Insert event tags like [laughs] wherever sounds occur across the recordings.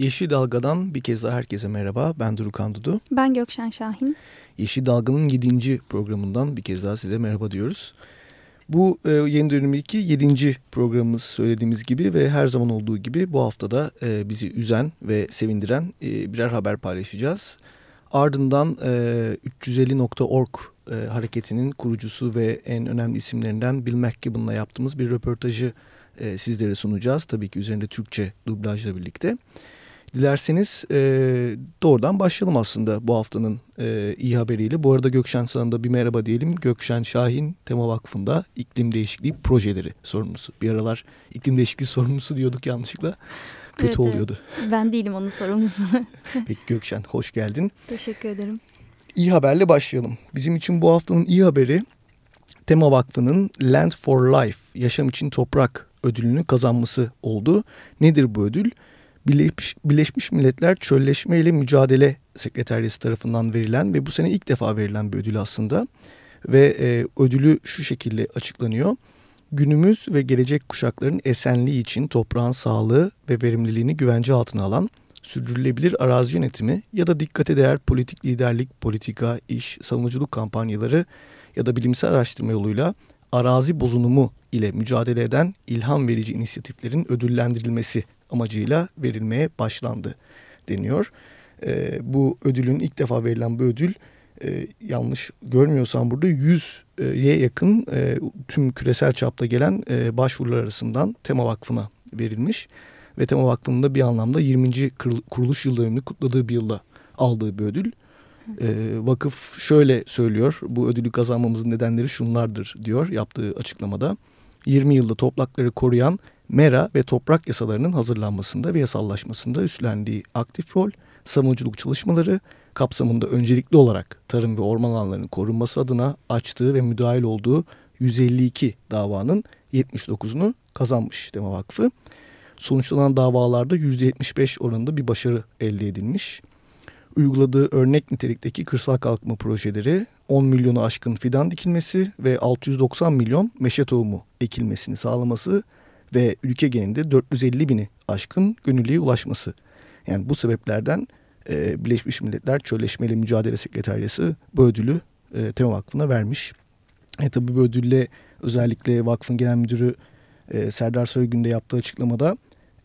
Yeşil Dalga'dan bir kez daha herkese merhaba. Ben Durukan Dudu. Ben Gökşen Şahin. Yeşil Dalga'nın 7. programından bir kez daha size merhaba diyoruz. Bu e, yeni dönemdeki 7. programımız söylediğimiz gibi ve her zaman olduğu gibi bu haftada e, bizi üzen ve sevindiren e, birer haber paylaşacağız. Ardından e, 350.org e, hareketinin kurucusu ve en önemli isimlerinden Bill McKibben'la yaptığımız bir röportajı e, sizlere sunacağız. Tabii ki üzerinde Türkçe dublajla birlikte. Dilerseniz e, doğrudan başlayalım aslında bu haftanın e, iyi haberiyle. Bu arada Gökşen sana da bir merhaba diyelim. Gökşen Şahin Tema Vakfı'nda iklim değişikliği projeleri sorumlusu. Bir aralar iklim değişikliği [laughs] sorumlusu diyorduk yanlışlıkla. Kötü evet, oluyordu. Evet. Ben değilim onun sorumlusu. [laughs] Peki Gökşen hoş geldin. Teşekkür ederim. İyi haberle başlayalım. Bizim için bu haftanın iyi haberi Tema Vakfı'nın Land for Life, Yaşam için Toprak ödülünü kazanması oldu. Nedir bu ödül? Birleşmiş, Birleşmiş Milletler Çölleşme ile Mücadele Sekreteriyesi tarafından verilen ve bu sene ilk defa verilen bir ödül aslında. Ve e, ödülü şu şekilde açıklanıyor. Günümüz ve gelecek kuşakların esenliği için toprağın sağlığı ve verimliliğini güvence altına alan sürdürülebilir arazi yönetimi ya da dikkate değer politik liderlik, politika, iş, savunuculuk kampanyaları ya da bilimsel araştırma yoluyla arazi bozunumu ile mücadele eden ilham verici inisiyatiflerin ödüllendirilmesi amacıyla verilmeye başlandı deniyor. E, bu ödülün ilk defa verilen bu ödül e, yanlış görmüyorsam burada 100'ye yakın e, tüm küresel çapta gelen e, başvurular arasından Tema Vakfı'na verilmiş. Ve Tema Vakfı'nın da bir anlamda 20. kuruluş yıl dönümünü kutladığı bir yılda aldığı bir ödül. E, vakıf şöyle söylüyor, bu ödülü kazanmamızın nedenleri şunlardır diyor yaptığı açıklamada. 20 yılda toprakları koruyan MERA ve toprak yasalarının hazırlanmasında ve yasallaşmasında üstlendiği aktif rol, savunuculuk çalışmaları kapsamında öncelikli olarak tarım ve orman alanlarının korunması adına açtığı ve müdahil olduğu 152 davanın 79'unu kazanmış Dema Vakfı. Sonuçlanan davalarda %75 oranında bir başarı elde edilmiş. Uyguladığı örnek nitelikteki kırsal kalkınma projeleri 10 milyonu aşkın fidan dikilmesi ve 690 milyon meşe tohumu ekilmesini sağlaması ve ülke genelinde 450 bini aşkın gönüllüye ulaşması. Yani bu sebeplerden e, Birleşmiş Milletler Çölleşmeyle Mücadele Sekreteryası bu ödülü e, Tema Vakfı'na vermiş. E, tabii bu ödülle özellikle vakfın genel müdürü e, Serdar Sarıgün'de yaptığı açıklamada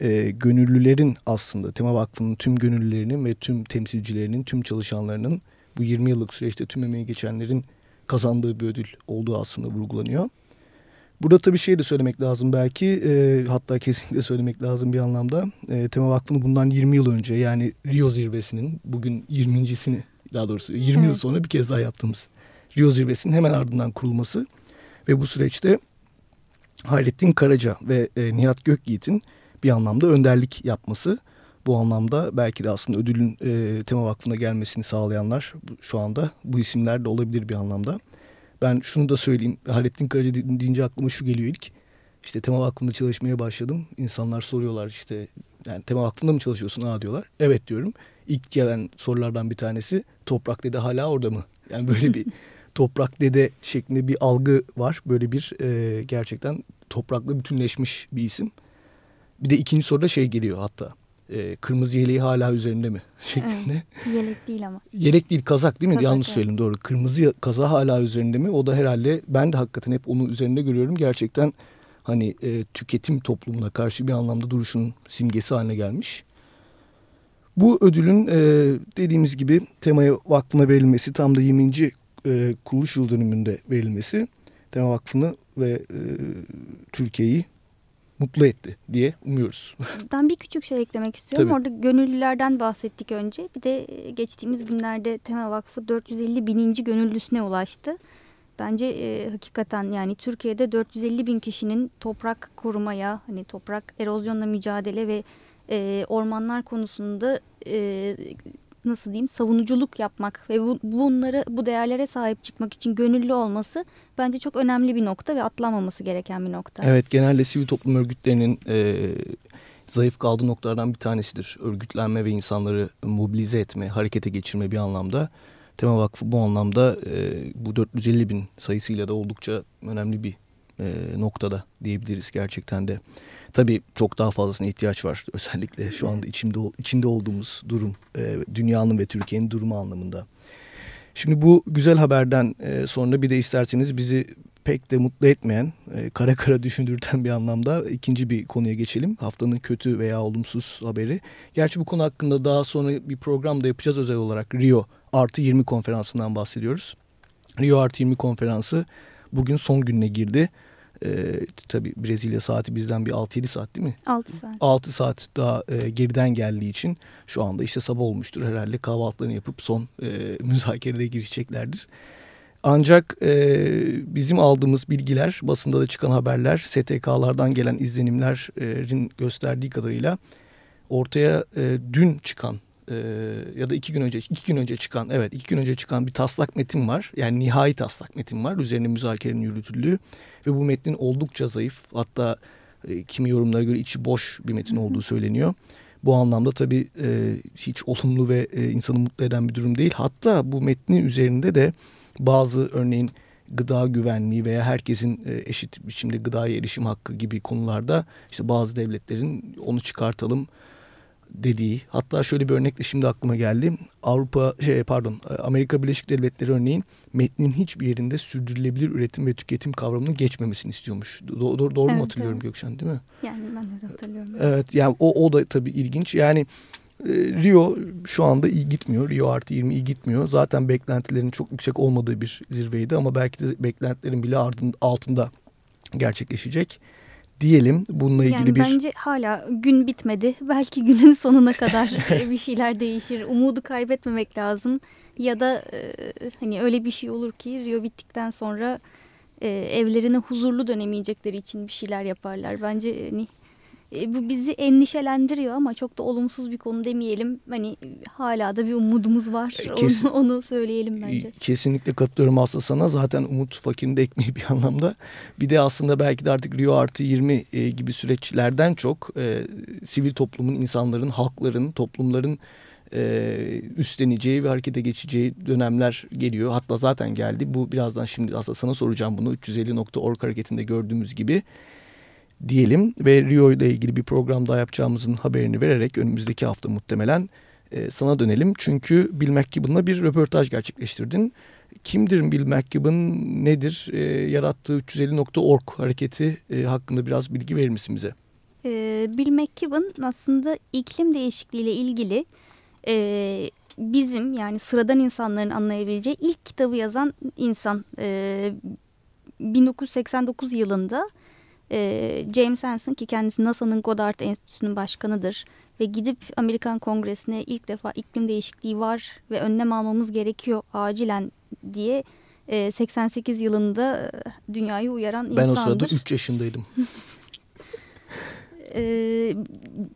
e, gönüllülerin aslında Tema Vakfı'nın tüm gönüllülerinin ve tüm temsilcilerinin, tüm çalışanlarının bu 20 yıllık süreçte tüm emeği geçenlerin kazandığı bir ödül olduğu aslında vurgulanıyor. Burada tabii şey de söylemek lazım belki e, hatta kesinlikle söylemek lazım bir anlamda. E, Tema Vakfı'nın bundan 20 yıl önce yani Rio zirvesinin bugün 20.sini daha doğrusu 20 evet. yıl sonra bir kez daha yaptığımız Rio zirvesinin hemen ardından kurulması ve bu süreçte Hayrettin Karaca ve e, Nihat Gökyiğit'in bir anlamda önderlik yapması. Bu anlamda belki de aslında ödülün e, Tema Vakfı'na gelmesini sağlayanlar şu anda bu isimler de olabilir bir anlamda. Ben şunu da söyleyeyim. Hayrettin Karaca deyince aklıma şu geliyor ilk. İşte Tema Vakfı'nda çalışmaya başladım. İnsanlar soruyorlar işte yani Tema Vakfı'nda mı çalışıyorsun? Aa diyorlar. Evet diyorum. İlk gelen sorulardan bir tanesi Toprak Dede hala orada mı? Yani böyle bir [laughs] Toprak Dede şeklinde bir algı var. Böyle bir e, gerçekten toprakla bütünleşmiş bir isim. Bir de ikinci soruda şey geliyor hatta e, kırmızı yeleği hala üzerinde mi [laughs] şeklinde. Evet, yelek değil ama. Yelek değil kazak değil mi? Kazak, Yanlış evet. söyledim doğru. Kırmızı kaza hala üzerinde mi? O da herhalde ben de hakikaten hep onu üzerinde görüyorum. Gerçekten hani e, tüketim toplumuna karşı bir anlamda duruşunun simgesi haline gelmiş. Bu ödülün e, dediğimiz gibi temaya vakfına verilmesi tam da 20. E, kuruluş yıl dönümünde verilmesi tema vakfını ve e, Türkiye'yi mutlu etti diye umuyoruz. [laughs] Ben bir küçük şey eklemek istiyorum. Tabii. Orada gönüllülerden bahsettik önce. Bir de e, geçtiğimiz günlerde Tema Vakfı 450 bininci gönüllüsüne ulaştı. Bence e, hakikaten yani Türkiye'de 450 bin kişinin toprak korumaya, hani toprak erozyonla mücadele ve e, ormanlar konusunda e, nasıl diyeyim savunuculuk yapmak ve bu, bunları bu değerlere sahip çıkmak için gönüllü olması bence çok önemli bir nokta ve atlanmaması gereken bir nokta. Evet genelde sivil toplum örgütlerinin e, zayıf kaldığı noktalardan bir tanesidir. Örgütlenme ve insanları mobilize etme, harekete geçirme bir anlamda. Tema Vakfı bu anlamda e, bu 450 bin sayısıyla da oldukça önemli bir e, noktada diyebiliriz gerçekten de. Tabii çok daha fazlasına ihtiyaç var. [laughs] Özellikle şu anda içinde içinde olduğumuz durum, e, dünyanın ve Türkiye'nin durumu anlamında. Şimdi bu güzel haberden e, sonra bir de isterseniz bizi pek de mutlu etmeyen, e, kara [laughs] kara düşündürten bir anlamda ikinci bir konuya geçelim. Haftanın kötü veya olumsuz haberi. Gerçi bu konu hakkında daha sonra bir program da yapacağız özel olarak Rio artı 20 konferansından bahsediyoruz. Rio artı 20 konferansı bugün son gününe girdi. Ee, tabii Brezilya saati bizden bir 6-7 saat değil mi? 6 saat. 6 saat daha e, geriden geldiği için şu anda işte sabah olmuştur. Herhalde kahvaltılarını yapıp son e, [laughs] müzakerede girişeceklerdir. Ancak e, bizim aldığımız bilgiler, basında da çıkan haberler, STK'lardan gelen izlenimlerin gösterdiği kadarıyla ortaya e, dün çıkan e, ya da iki gün önce iki gün önce çıkan evet iki gün önce çıkan bir taslak metin var. Yani nihai taslak metin var. Üzerine müzakerenin yürütüldüğü ve bu metnin oldukça zayıf. Hatta e, kimi yorumlara göre içi boş bir metin olduğu söyleniyor. Bu anlamda tabii e, hiç olumlu ve e, insanı mutlu eden bir durum değil. Hatta bu metnin üzerinde de bazı örneğin gıda güvenliği veya herkesin e, eşit biçimde gıdaya erişim hakkı gibi konularda işte bazı devletlerin onu çıkartalım dediği hatta şöyle bir örnek de şimdi aklıma geldi. Avrupa şey pardon Amerika Birleşik Devletleri örneğin metnin hiçbir yerinde sürdürülebilir üretim ve tüketim kavramının geçmemesini istiyormuş. Do doğru, doğru evet, mu hatırlıyorum evet. Gökşen değil mi? Yani ben öyle hatırlıyorum. Evet yani o, o da tabii ilginç. Yani e, Rio şu anda iyi gitmiyor. Rio artı 20 iyi gitmiyor. Zaten beklentilerin çok yüksek olmadığı bir zirveydi ama belki de beklentilerin bile altında gerçekleşecek diyelim. Bununla ilgili yani bir... Bence hala gün bitmedi. [laughs] Belki günün sonuna kadar [laughs] [laughs] bir şeyler değişir. Umudu kaybetmemek lazım. Ya da e, hani öyle bir şey olur ki Rio bittikten sonra e, evlerine huzurlu dönemeyecekleri için bir şeyler yaparlar. Bence hani e, bu bizi endişelendiriyor ama çok da olumsuz bir konu demeyelim. Hani hala da bir umudumuz var. E, kesin, onu, onu söyleyelim bence. Kesinlikle katılıyorum aslında sana. Zaten umut fakirin de ekmeği bir [laughs] anlamda. Bir de aslında belki de artık Rio artı 20 e, gibi süreçlerden çok e, sivil toplumun, insanların, halkların, toplumların e, üstleneceği ve harekete geçeceği dönemler geliyor. Hatta zaten geldi. Bu birazdan şimdi aslında sana soracağım bunu. 350.org hareketinde gördüğümüz gibi diyelim ve Rio ile ilgili bir program daha yapacağımızın haberini vererek önümüzdeki hafta muhtemelen e, sana dönelim. Çünkü Bill McKibben'la bir röportaj gerçekleştirdin. Kimdir Bill McKibben, nedir, e, yarattığı 350.org hareketi e, hakkında biraz bilgi verir misin bize? E, Bill McKibben aslında iklim değişikliği ile ilgili e, bizim yani sıradan insanların anlayabileceği ilk kitabı yazan insan. E, 1989 yılında e, James Hansen ki kendisi NASA'nın Goddard Enstitüsü'nün başkanıdır ve gidip Amerikan Kongresi'ne ilk defa iklim değişikliği var ve önlem almamız gerekiyor acilen diye e, 88 yılında dünyayı uyaran ben insandır. Ben o sırada 3 yaşındaydım. [laughs] e,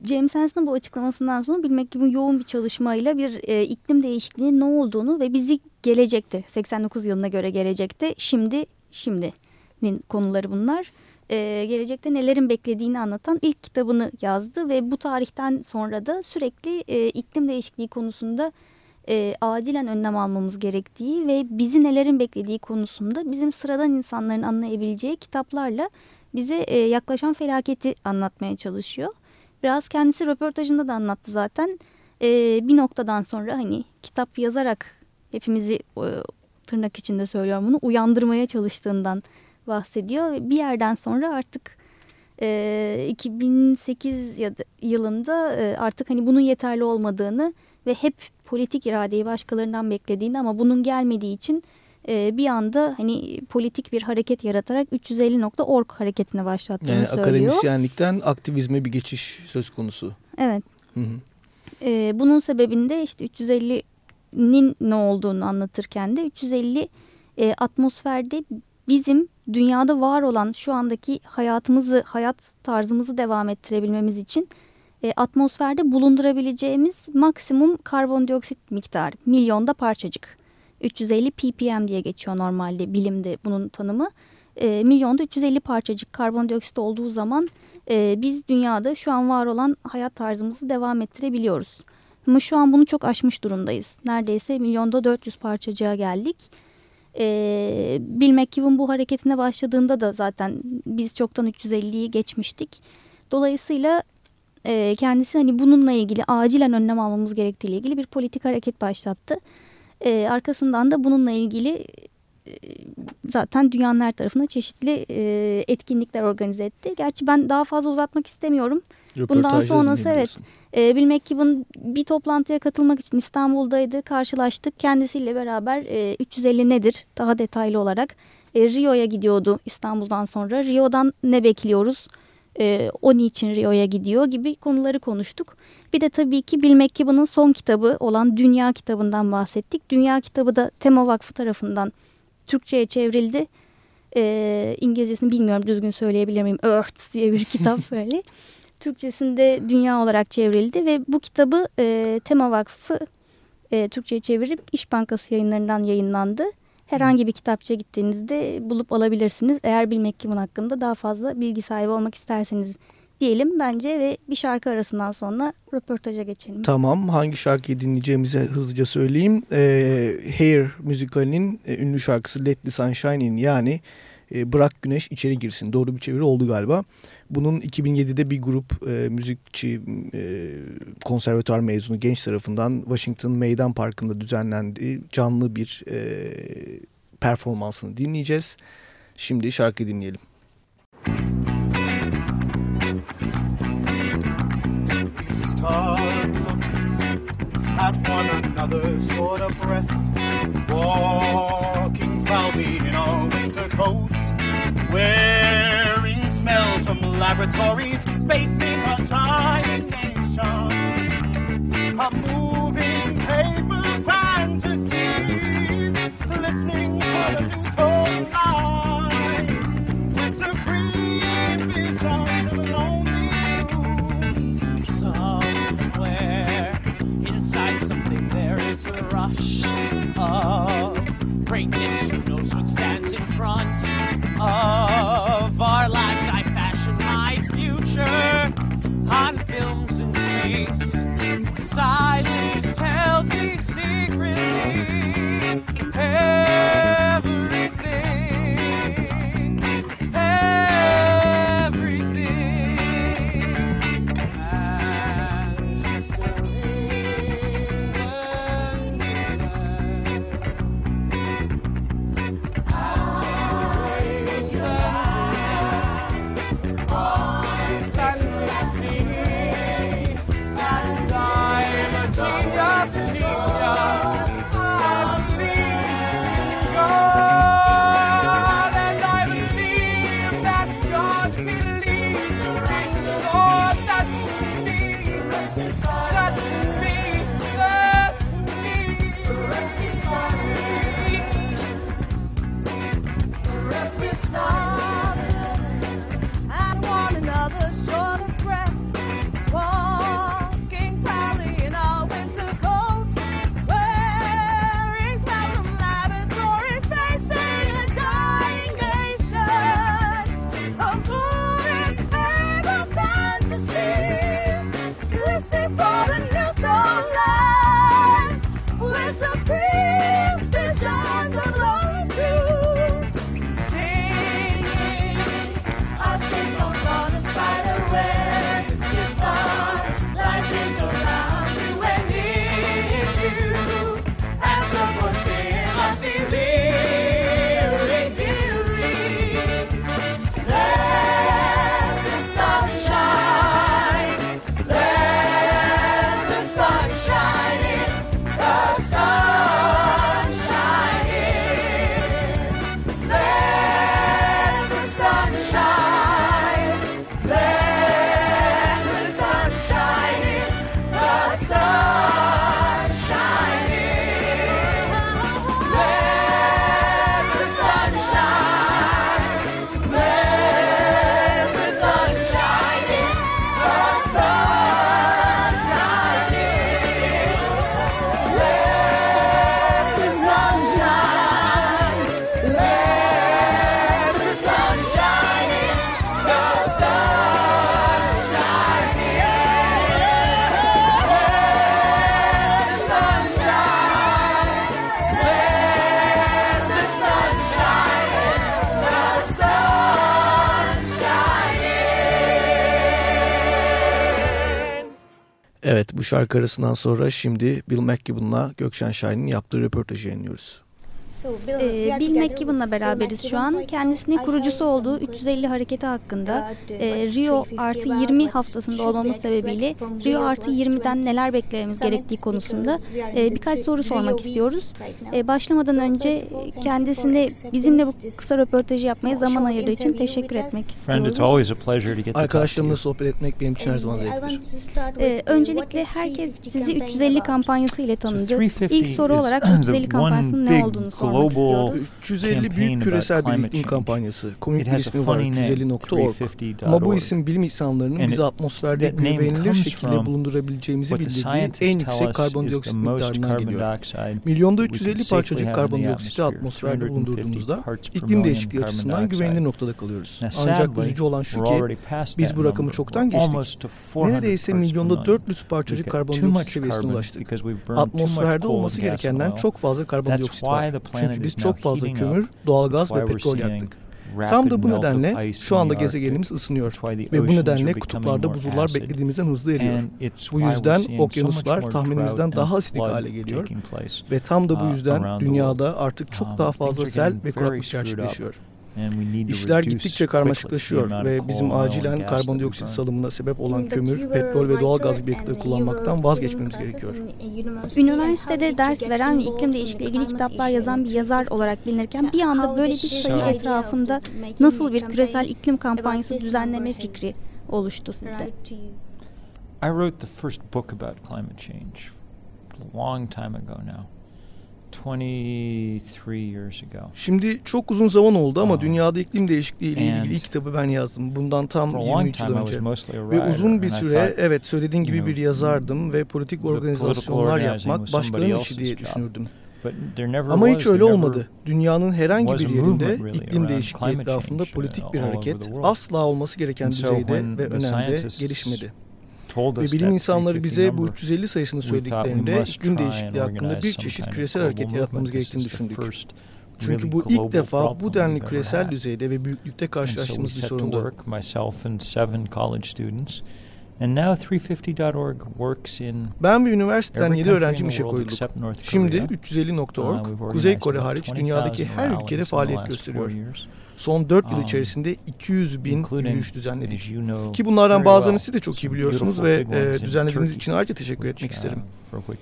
James Hansen'ın bu açıklamasından sonra bilmek gibi yoğun bir çalışmayla bir e, iklim değişikliğinin ne olduğunu ve bizi gelecekte 89 yılına göre gelecekte şimdi şimdinin konuları bunlar e, gelecekte nelerin beklediğini anlatan ilk kitabını yazdı ve bu tarihten sonra da sürekli e, iklim değişikliği konusunda e, acilen önlem almamız gerektiği ve bizi nelerin beklediği konusunda bizim sıradan insanların anlayabileceği kitaplarla bize e, yaklaşan felaketi anlatmaya çalışıyor. Biraz kendisi röportajında da anlattı zaten. E, bir noktadan sonra hani kitap yazarak hepimizi e, tırnak içinde söylüyorum bunu uyandırmaya çalıştığından bahsediyor. Bir yerden sonra artık e, 2008 yılında e, artık hani bunun yeterli olmadığını ve hep politik iradeyi başkalarından beklediğini ama bunun gelmediği için e, bir anda hani politik bir hareket yaratarak 350.org hareketine başlattığını yani söylüyor. Akademisyenlikten aktivizme bir geçiş söz konusu. Evet. Hı hı. E, bunun sebebinde işte 350'nin ne olduğunu anlatırken de 350 e, atmosferde bizim dünyada var olan şu andaki hayatımızı, hayat tarzımızı devam ettirebilmemiz için e, atmosferde bulundurabileceğimiz maksimum karbondioksit miktarı milyonda parçacık. 350 ppm diye geçiyor normalde bilimde bunun tanımı. E, milyonda 350 parçacık karbondioksit olduğu zaman e, biz dünyada şu an var olan hayat tarzımızı devam ettirebiliyoruz. Ama şu an bunu çok aşmış durumdayız. Neredeyse milyonda 400 parçacığa geldik. E, Bill McKibben bu hareketine başladığında da zaten biz çoktan 350'yi geçmiştik. Dolayısıyla e, kendisi hani bununla ilgili acilen önlem almamız gerektiğiyle ilgili bir politik hareket başlattı. E, arkasından da bununla ilgili zaten dünyanın her tarafına çeşitli e, etkinlikler organize etti. Gerçi ben daha fazla uzatmak istemiyorum. Bundan sonrası evet. E, Bill McKibben bir toplantıya katılmak için İstanbul'daydı. Karşılaştık. Kendisiyle beraber e, 350 nedir daha detaylı olarak e, Rio'ya gidiyordu İstanbul'dan sonra. Rio'dan ne bekliyoruz? E, o niçin Rio'ya gidiyor gibi konuları konuştuk. Bir de tabii ki Bill McKibben'ın son kitabı olan Dünya kitabından bahsettik. Dünya kitabı da Tema Vakfı tarafından Türkçe'ye çevrildi. E, İngilizcesini bilmiyorum düzgün söyleyebilir miyim? Earth diye bir [laughs] kitap böyle. Türkçesinde Dünya olarak çevrildi ve bu kitabı e, Tema Vakfı e, Türkçe'ye çevirip İş Bankası yayınlarından yayınlandı. Herhangi bir kitapçıya gittiğinizde bulup alabilirsiniz. Eğer bilmek kimin hakkında daha fazla bilgi sahibi olmak isterseniz diyelim bence ve bir şarkı arasından sonra röportaja geçelim. Tamam hangi şarkıyı dinleyeceğimize hızlıca söyleyeyim. Ee, Hair müzikalinin e, ünlü şarkısı Let the Sun Shine In yani e, Bırak Güneş içeri girsin. Doğru bir çeviri oldu galiba. Bunun 2007'de bir grup e, müzikçi e, konservatuar mezunu genç tarafından Washington Meydan Parkı'nda düzenlendiği canlı bir e, performansını dinleyeceğiz. Şimdi şarkı dinleyelim. At one another sort of breath. Walking proudly in our winter coats. Wearing smells from laboratories. Facing a dying nation. A moving paper fantasies, listening for the new rush of greatness. Who knows what stands in front of our lives? I fashion my future on films in space. Silence tells me secretly. Everything, bu şarkı arasından sonra şimdi Bill McKibben'la Gökşen Şahin'in yaptığı röportajı yayınlıyoruz. Ee, Bill McKibben'la beraberiz şu an. Kendisinin kurucusu olduğu 350 hareketi hakkında e, Rio artı 20 haftasında olmamız sebebiyle Rio artı 20'den neler beklememiz gerektiği konusunda e, birkaç soru sormak istiyoruz. E, başlamadan önce kendisine bizimle bu kısa röportajı yapmaya zaman ayırdığı için teşekkür etmek istiyoruz. Arkadaşlarımla sohbet etmek benim için her zaman zevktir. E, öncelikle herkes sizi 350 kampanyası ile tanıdı. İlk soru olarak 350 kampanyasının ne olduğunu sormak Global 350 büyük küresel bir iklim kampanyası. Komik bir ismi var 350.org. Ama bu isim bilim insanlarının bizi atmosferde güvenilir şekilde bulundurabileceğimizi bildirdiği en yüksek karbondioksit miktarından geliyor. Milyonda 350 parçacık karbondioksiti atmosferde bulundurduğumuzda iklim değişikliği açısından güvenilir noktada kalıyoruz. Ancak üzücü olan şu ki biz bu rakamı çoktan geçtik. Neredeyse milyonda 400 parçacık karbondioksit seviyesine ulaştık. Atmosferde olması gerekenden çok fazla karbondioksit var. Çünkü biz çok fazla kömür, doğalgaz ve petrol yaktık. Tam da bu nedenle şu anda gezegenimiz ısınıyor ve bu nedenle kutuplarda buzullar beklediğimizden hızlı eriyor. Bu yüzden okyanuslar tahminimizden daha asidik hale geliyor ve tam da bu yüzden dünyada artık çok daha fazla sel ve kuraklık gerçekleşiyor. İşler gittikçe karmaşıklaşıyor ve bizim acilen karbondioksit salımına sebep olan kömür, petrol ve doğal gaz gibi yakıtları kullanmaktan vazgeçmemiz gerekiyor. Üniversitede ders veren ve iklim değişikliği ilgili kitaplar yazan bir yazar olarak bilinirken bir anda böyle bir sayı etrafında nasıl bir küresel iklim kampanyası düzenleme fikri oluştu sizde? I wrote the first book about climate change a long time ago now. Şimdi çok uzun zaman oldu ama dünyada iklim değişikliği ile ilgili ilk kitabı ben yazdım. Bundan tam 23 yıl önce. Ve uzun bir süre evet söylediğin gibi bir yazardım ve politik organizasyonlar yapmak başkalarının işi diye düşünürdüm. Ama hiç öyle olmadı. Dünyanın herhangi bir yerinde iklim değişikliği etrafında politik bir hareket asla olması gereken düzeyde ve önemde gelişmedi. Ve bilim insanları bize bu 350 sayısını söylediklerinde iklim değişikliği hakkında bir çeşit küresel hareket yaratmamız gerektiğini düşündük. Çünkü bu ilk defa bu denli küresel düzeyde ve büyüklükte karşılaştığımız bir sorundu. Ben bir üniversiteden 7 öğrencim işe koyulduk. Şimdi 350.org, uh, Kuzey Kore hariç dünyadaki her ülkede faaliyet gösteriyor. Son 4 yıl um, içerisinde 200 bin yürüyüş düzenledik. Ki bunlardan bazılarını siz de çok iyi biliyorsunuz ve e, düzenlediğiniz için ayrıca teşekkür etmek isterim.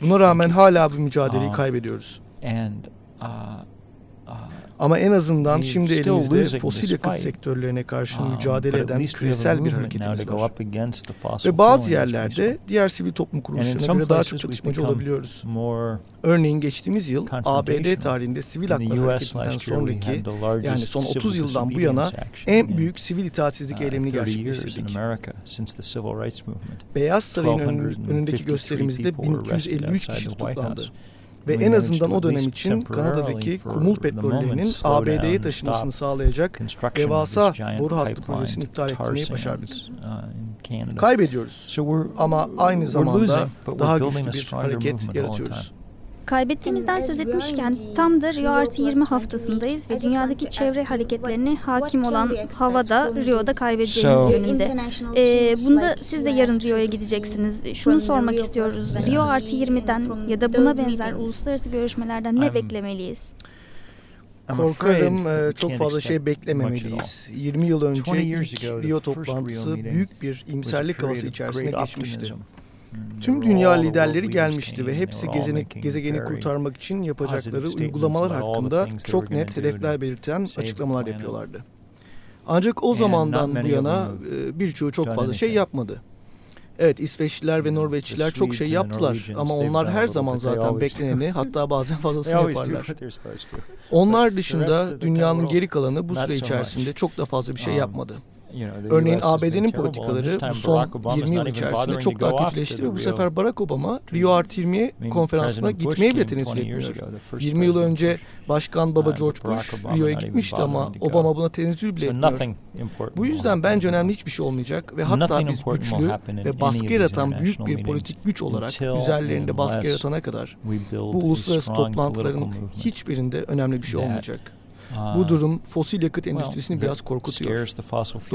Buna rağmen hala bu mücadeleyi um, kaybediyoruz. Ama en azından şimdi elimizde fosil yakıt sektörlerine karşı mücadele eden küresel bir hareketimiz var. Ve bazı yerlerde diğer sivil toplum kuruluşlarına göre daha çok çatışmacı olabiliyoruz. Örneğin geçtiğimiz yıl ABD tarihinde sivil haklar hareketinden sonraki yani son 30 yıldan bu yana en büyük sivil itaatsizlik uh, eylemini gerçekleştirdik. Beyaz Saray'ın önündeki gösterimizde 1253 kişi tutuklandı ve en azından o dönem için Kanada'daki kumul petrollerinin ABD'ye taşınmasını sağlayacak devasa boru hattı projesini iptal ettirmeyi başardık. Uh, Kaybediyoruz ama aynı zamanda daha güçlü bir hareket yaratıyoruz. Kaybettiğimizden söz etmişken tam da Rio artı 20 haftasındayız ve dünyadaki çevre hareketlerine hakim olan havada Rio'da kaybedeceğimiz yönünde. Ee, bunda siz de yarın Rio'ya gideceksiniz. Şunu sormak istiyoruz. Rio artı 20'den ya da buna benzer uluslararası görüşmelerden ne beklemeliyiz? Korkarım e, çok fazla şey beklememeliyiz. 20 yıl önce ilk Rio toplantısı büyük bir imserlik havası içerisine geçmişti. Tüm dünya liderleri gelmişti ve hepsi gezeni, gezegeni kurtarmak için yapacakları uygulamalar hakkında çok net hedefler belirten açıklamalar yapıyorlardı. Ancak o zamandan bu yana e, birçoğu çok fazla şey yapmadı. Evet İsveçliler ve Norveçliler çok şey yaptılar ama onlar her zaman zaten bekleneni hatta bazen [laughs] fazlasını yaparlar. Onlar dışında dünyanın geri kalanı bu süre içerisinde çok da fazla bir şey um, yapmadı. Örneğin ABD'nin politikaları bu son 20 yıl içerisinde çok daha kötüleşti ve bu sefer Barack Obama Rio Artı 20 konferansına gitmeye bile tenezzül etmiyor. 20 yıl önce Başkan Baba George Bush Rio'ya gitmişti ama Obama buna tenezzül bile etmiyor. Bu yüzden bence önemli hiçbir şey olmayacak ve hatta biz güçlü ve baskı yaratan büyük bir politik güç olarak üzerlerinde baskı yaratana kadar bu uluslararası toplantıların hiçbirinde önemli bir şey olmayacak. Bu durum fosil yakıt endüstrisini biraz korkutuyor.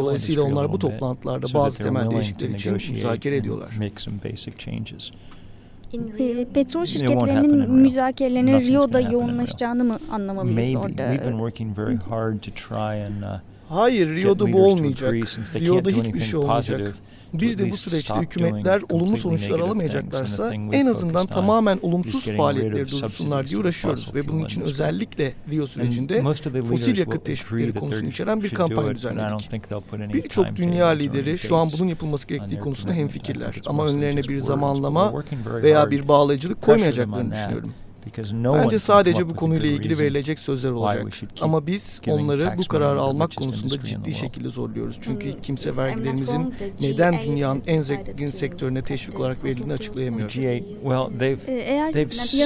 Dolayısıyla onlar bu toplantılarda bazı temel değişiklikler için müzakere ediyorlar. E, petrol şirketlerinin müzakerelerinin Rio'da yoğunlaşacağını mı anlamalıyız orada? Hayır, Rio'da bu olmayacak. Rio'da hiçbir şey olmayacak. Biz de bu süreçte hükümetler olumlu sonuçlar alamayacaklarsa en azından tamamen olumsuz faaliyetleri durdursunlar diye uğraşıyoruz ve bunun için özellikle Rio sürecinde fosil yakıt teşvikleri konusunu içeren bir kampanya düzenledik. Birçok dünya lideri şu an bunun yapılması gerektiği konusunda hemfikirler ama önlerine bir zamanlama veya bir bağlayıcılık koymayacaklarını düşünüyorum. Bence sadece bu konuyla ilgili verilecek sözler olacak. Ama biz onları bu kararı almak konusunda ciddi şekilde zorluyoruz. Çünkü hmm. kimse vergilerimizin neden dünyanın en zengin sektörüne teşvik olarak verildiğini açıklayamıyor. Ee, eğer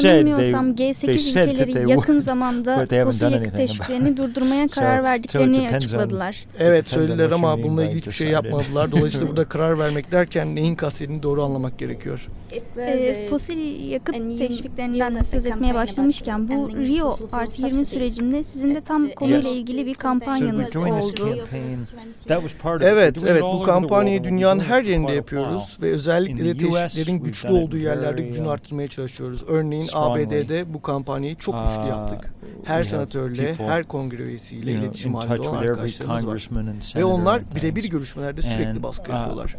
yanılmıyorsam G8 ülkeleri yakın zamanda fosil yakıt teşviklerini [laughs] durdurmaya karar verdiklerini açıkladılar. Evet söylediler ama bununla ilgili hiçbir şey yapmadılar. Dolayısıyla burada [laughs] karar vermek derken neyin kastedildiğini doğru anlamak gerekiyor. Ee, fosil yakıt teşviklerinden söz söz etmeye başlamışken bu Rio artı 20 sürecinde sizin de tam konuyla ilgili bir kampanyanız oldu. Evet, evet bu kampanyayı dünyanın her yerinde yapıyoruz ve özellikle de teşviklerin güçlü olduğu yerlerde gücünü arttırmaya çalışıyoruz. Örneğin ABD'de bu kampanyayı çok güçlü uh, yaptık. Her senatörle, her kongre üyesiyle iletişim halinde olan arkadaşlarımız var. Ve onlar birebir görüşmelerde sürekli baskı uh, yapıyorlar.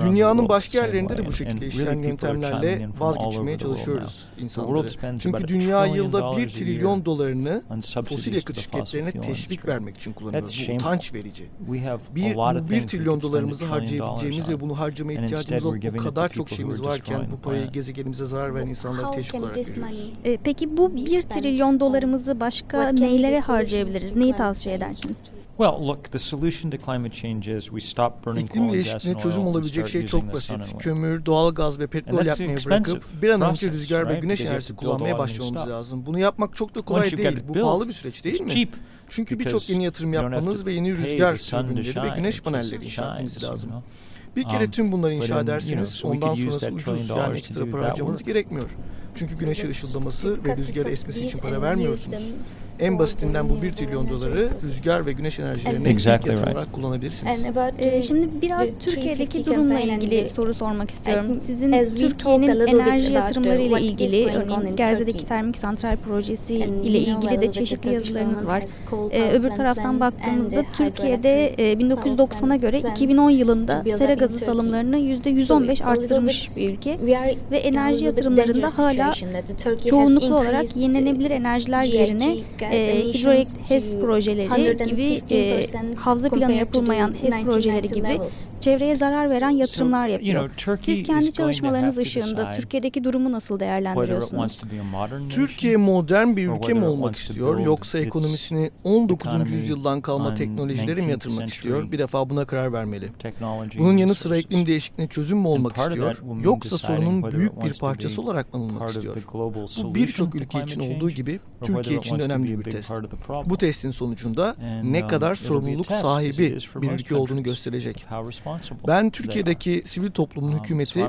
Dünyanın başka yerlerinde de bu şekilde işleyen yöntemlerle vazgeçmeye çalışıyoruz insanları. Çünkü dünya yılda 1 trilyon dolarını fosil yakıt şirketlerine teşvik vermek için kullanıyor. Bu utanç verici. Bir, bu 1 trilyon dolarımızı harcayabileceğimiz ve bunu harcamaya ihtiyacımız olan o kadar çok şeyimiz varken bu parayı gezegenimize zarar veren insanlara teşvik olarak veriyoruz. E, peki bu 1 trilyon dolarımızı başka neylere harcayabiliriz? Neyi tavsiye edersiniz? İklim değişikliğine çözüm olabilecek şey çok basit. Kömür, doğal gaz ve petrol yapmayı bırakıp bir an önce rüzgar ve güneş enerjisi kullanmaya başlamamız lazım. Bunu yapmak çok da kolay değil. Bu pahalı bir süreç değil mi? Çünkü birçok yeni yatırım yapmanız ve yeni rüzgar türbinleri ve güneş panelleri inşa etmeniz lazım. Bir kere um, tüm bunları inşa ederseniz ondan sonrası ucuz yani ekstra para harcamanız gerekmiyor. Çünkü güneşe ışıldaması ve rüzgar esmesi için para vermiyorsunuz. En basitinden bu 1 trilyon doları rüzgar ve güneş enerjilerine exactly right. olarak kullanabilirsiniz. Ee, şimdi biraz Türkiye'deki durumla ilgili soru sormak istiyorum. Sizin Türkiye'nin enerji yatırımları ile ilgili örneğin Gerze'deki termik santral projesi ile ilgili de çeşitli yazılarınız var. Ee, öbür taraftan baktığımızda Türkiye'de e, 1990'a göre 2010 yılında sera gazı salımlarını %115 arttırmış bir ülke ve enerji yatırımlarında hala çoğunluklu olarak yenilenebilir enerjiler yerine e, hidrolik HES projeleri gibi e, havza planı yapılmayan HES projeleri gibi çevreye zarar veren yatırımlar yapıyor. Siz kendi çalışmalarınız ışığında Türkiye'deki durumu nasıl değerlendiriyorsunuz? Türkiye modern bir ülke mi olmak istiyor yoksa ekonomisini 19. yüzyıldan kalma teknolojileri mi yatırmak istiyor? Bir defa buna karar vermeli. Bunun yanı sıra iklim değişikliğine çözüm mü olmak istiyor yoksa sorunun büyük bir parçası olarak mı olmak istiyor? Bu birçok ülke için olduğu gibi Türkiye için de önemli bir test. Bu testin sonucunda ne um, kadar sorumluluk sahibi bir ülke olduğunu gösterecek. Ben Türkiye'deki sivil toplumun um, hükümeti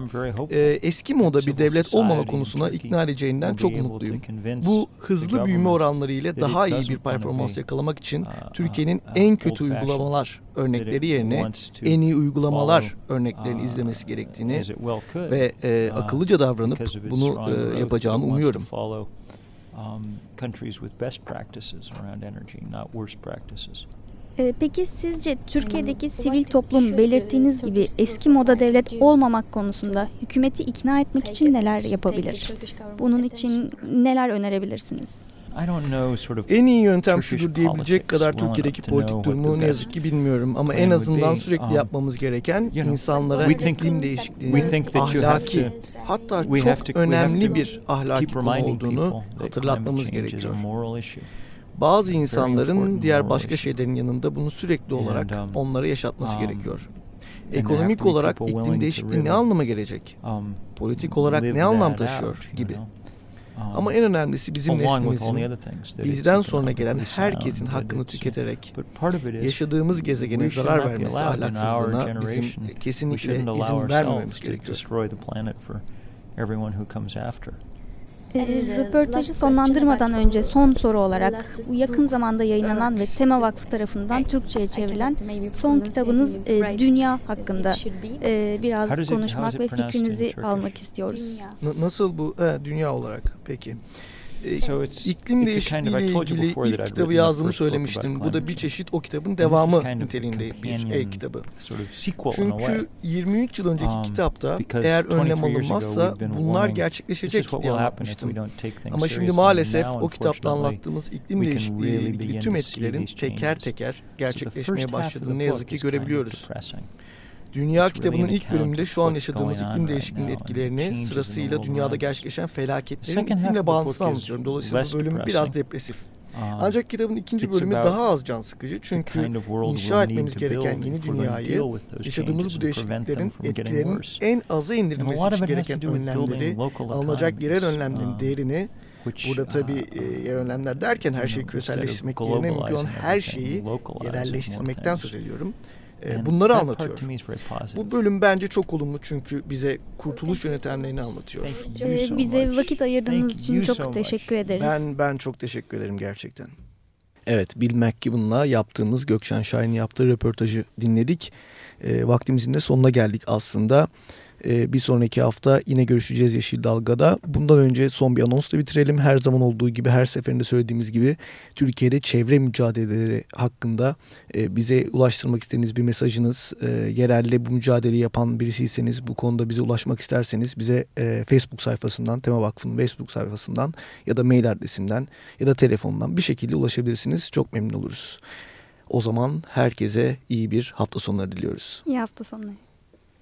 e, eski moda bir devlet olmama konusuna ikna edeceğinden çok umutluyum. Bu hızlı büyüme oranları ile daha iyi bir performans yakalamak için uh, Türkiye'nin uh, en kötü uygulamalar örnekleri yerine en iyi uygulamalar örneklerini uh, izlemesi gerektiğini ve e, akıllıca davranıp bunu e, yapacağını umuyorum um, countries with best practices around energy, not worst practices. Ee, peki sizce Türkiye'deki sivil toplum belirttiğiniz gibi eski moda devlet olmamak konusunda hükümeti ikna etmek için neler yapabilir? Bunun için neler önerebilirsiniz? En iyi yöntem şudur diyebilecek kadar Türkiye'deki politik durumu ne yazık ki bilmiyorum ama en azından sürekli um, yapmamız gereken insanlara iklim değişikliğinin ahlaki hatta çok önemli bir ahlaki konu olduğunu hatırlatmamız gerekiyor. Bazı insanların diğer başka şeylerin yanında bunu sürekli olarak um, onlara yaşatması um, gerekiyor. Ekonomik olarak iklim değişikliği ne anlama gelecek? Politik olarak ne anlam taşıyor gibi. Ama en önemlisi bizim neslimizin bizden sonra gelen herkesin hakkını tüketerek yaşadığımız gezegene zarar vermesi ahlaksızlığına bizim kesinlikle izin vermememiz gerekiyor. E, röportajı sonlandırmadan önce son soru olarak yakın zamanda yayınlanan ve Tema Vakfı tarafından Türkçe'ye çevrilen son kitabınız e, Dünya hakkında. e, biraz konuşmak ve fikrinizi almak istiyoruz. N nasıl bu? E, dünya olarak. Peki? So iklim değişikliği ile ilgili ilk kitabı yazdığımı söylemiştim. Bu da bir çeşit o kitabın devamı niteliğinde bir el kitabı. Çünkü 23 yıl önceki um, kitapta eğer önlem alınmazsa bunlar gerçekleşecek diye anlatmıştım. Ama şimdi maalesef o kitapta anlattığımız iklim değişikliği ile ilgili tüm etkilerin teker teker gerçekleşmeye başladığını ne yazık ki görebiliyoruz. Dünya kitabının ilk bölümünde şu an yaşadığımız iklim değişikliğinin etkilerini sırasıyla dünyada gerçekleşen felaketlerin iklimle bağlantısını anlatıyorum. Dolayısıyla bu bölüm biraz depresif. Ancak kitabın ikinci bölümü daha az can sıkıcı çünkü inşa etmemiz gereken yeni dünyayı, yaşadığımız bu değişikliklerin etkilerinin en aza indirilmesi gereken önlemleri, alınacak yerel önlemlerin değerini Burada tabii e, yer önlemler derken her şeyi küreselleştirmek yerine mümkün olan her şeyi yerelleştirmekten söz ediyorum. E, bunları anlatıyor. Bu bölüm bence çok olumlu çünkü bize kurtuluş yöntemlerini anlatıyor. Ee, bize vakit ayırdığınız için çok teşekkür ederiz. Ben ben çok teşekkür ederim gerçekten. Evet, Bill McKibben'la yaptığımız Gökşen Şahin'in yaptığı röportajı dinledik. E, vaktimizin de sonuna geldik aslında. Ee, bir sonraki hafta yine görüşeceğiz Yeşil Dalga'da. Bundan önce son bir anonsla bitirelim. Her zaman olduğu gibi her seferinde söylediğimiz gibi Türkiye'de çevre mücadeleleri hakkında e, bize ulaştırmak istediğiniz bir mesajınız, e, yerelde bu mücadeleyi yapan birisiyseniz, bu konuda bize ulaşmak isterseniz bize e, Facebook sayfasından, Tema Vakfı'nın Facebook sayfasından ya da mail adresinden ya da telefondan bir şekilde ulaşabilirsiniz. Çok memnun oluruz. O zaman herkese iyi bir hafta sonları diliyoruz. İyi hafta sonları.